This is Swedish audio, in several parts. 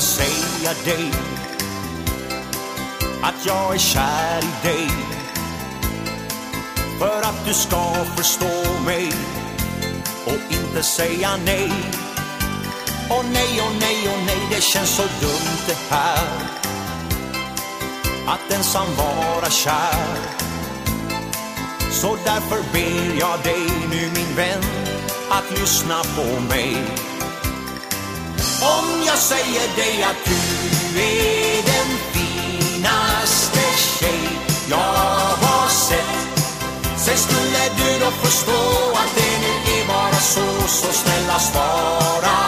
våga säga dig att jag är kär i dig för att du ska förstå mig och inte säga nej. Och nej, och nej, och nej, det känns så dumt det här att ensam vara kär. Så därför ber jag dig nu min vän att lyssna på mig. Om jag säger dig att du är den finaste tjej jag har sett. Sen skulle du då förstå att det nu är bara så, så snälla svara.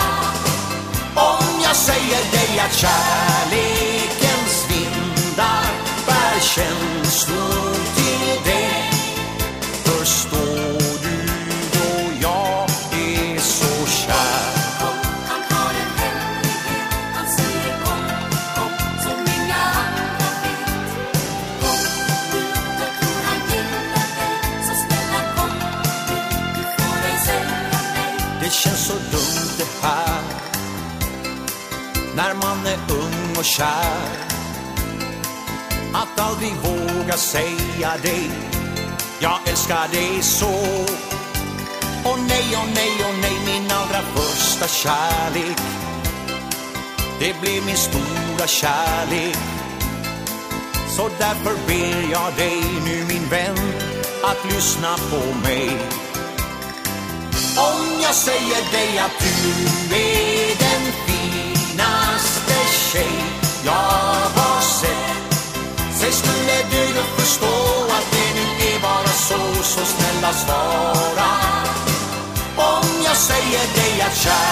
Om jag säger dig att kärlekens vindar bär känslor till dig Förstå är så dumt det här. När man är ung och kär. Att aldrig våga säga dig Jag älskar dig så. Och nej, och nej, och nej Min allra första kärlek. Det blev min stora kärlek. Så därför ber jag dig nu min vän Att lyssna på mig om jag säger dig att du är den finaste tjej jag har sett. Säg skulle du då förstå att det nu är bara så, så snälla svara. Om jag säger dig att kär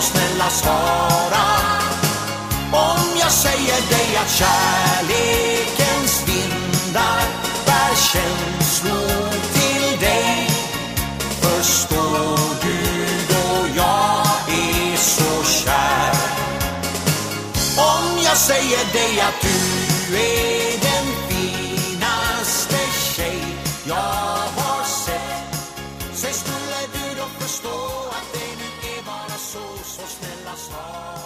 så, snälla svara. Om jag säger dig att kärlekens vindar bär känslor till dig Förstår du då jag är så kär? Om jag säger dig att du är skulle